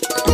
you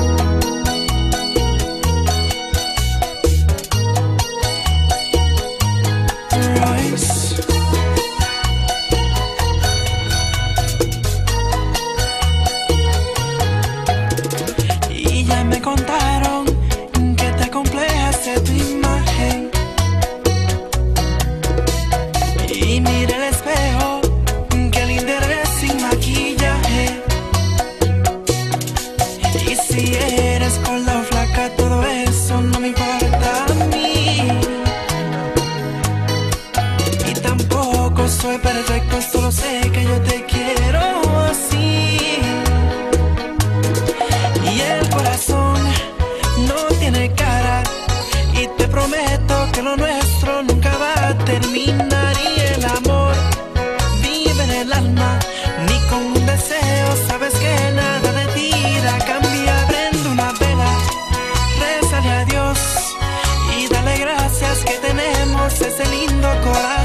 solo sé que yo te quiero así. Y el corazón no tiene cara y te prometo que lo nuestro nunca va a terminar y el amor vive en el alma, ni con un deseo sabes que nada de ti la cambia. Prende una vela, rezale a Dios y dale gracias que tenemos ese lindo corazón.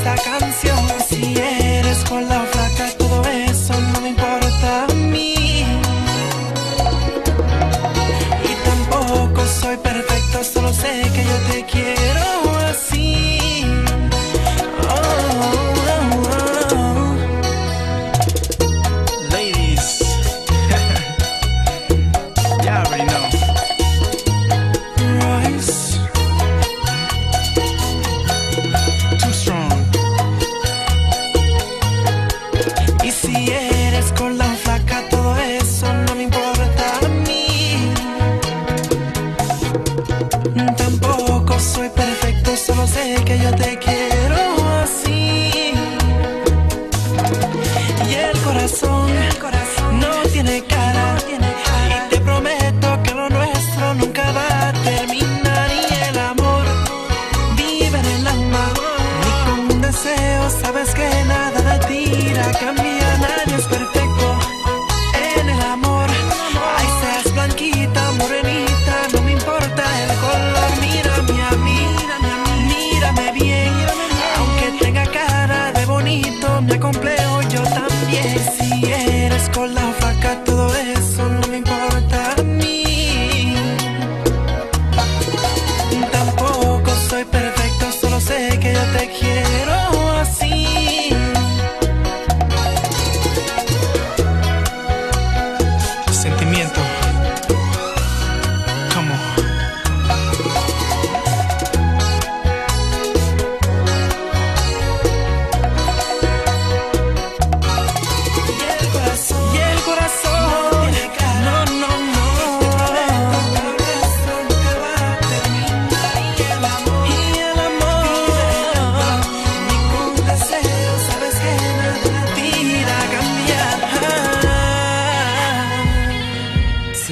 esta canción. perfecto en el amor. Ay, seas blanquita, morenita, no me importa el color. Mírame a mí, mírame bien. Aunque tenga cara de bonito, me acomplejo yo también. Si eres con la flaca, todo es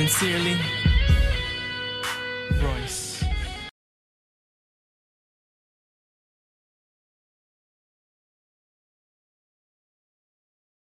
Sincerely,